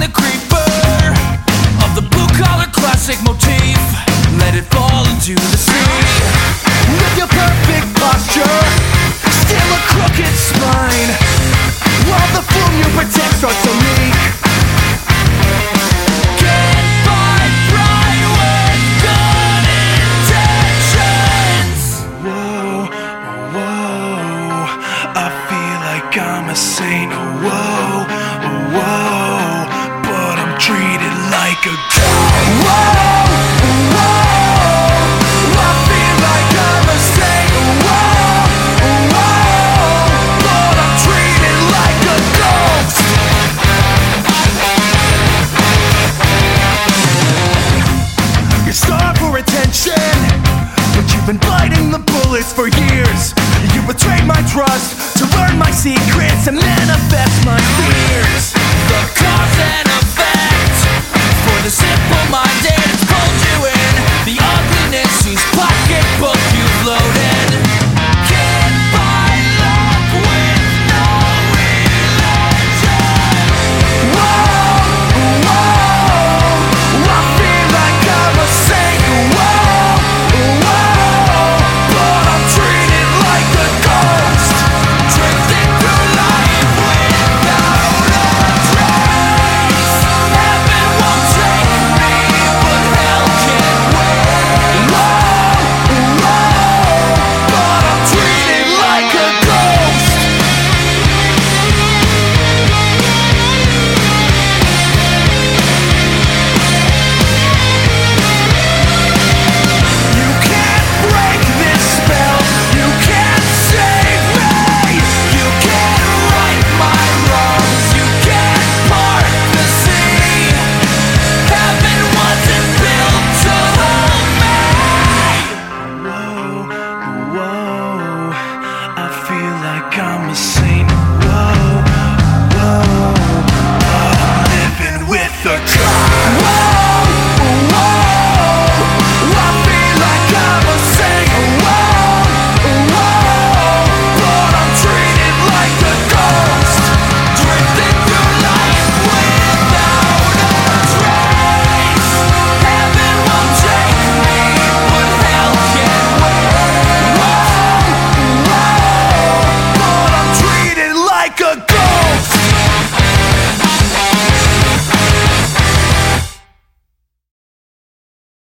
the creeper of the blue collar classic motif. Let it fall into the sea. With your perfect posture, a crooked spine. While the you protect starts to leak. I'm a saint. Oh, us for years. You betrayed my trust to learn my secrets and manifest my